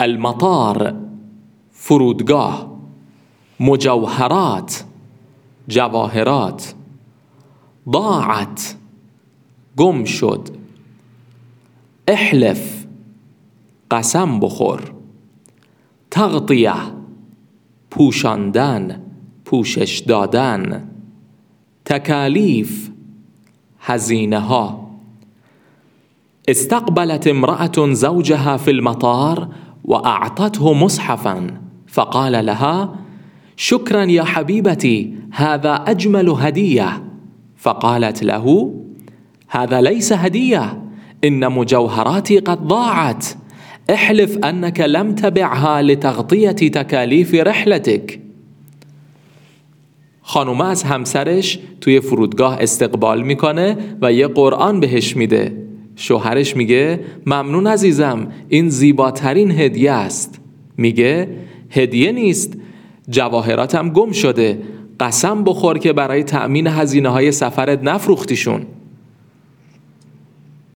المطار فرودگاه مجوهرات جواهرات ضاعت گم شد. احلف قسم بخور. تغطیه پوشاندن پوشش دادن. تکالیف هزینه ها استقبلت امرأة زوجها في المطار وأعطته مصحفا. فقال لها شكرا يا حبيبتي هذا أجمل هدية. فقالت له هذا ليس هدية إن مجوهراتي قد ضاعت. احلف أنك لم تبعها لتغطية تكاليف رحلتك. خانومه از همسرش توی فرودگاه استقبال میکنه و یه قرآن بهش میده. شوهرش میگه ممنون عزیزم این زیباترین هدیه است. میگه هدیه نیست جواهراتم گم شده قسم بخور که برای تأمین هزینه های سفرت نفروختیشون.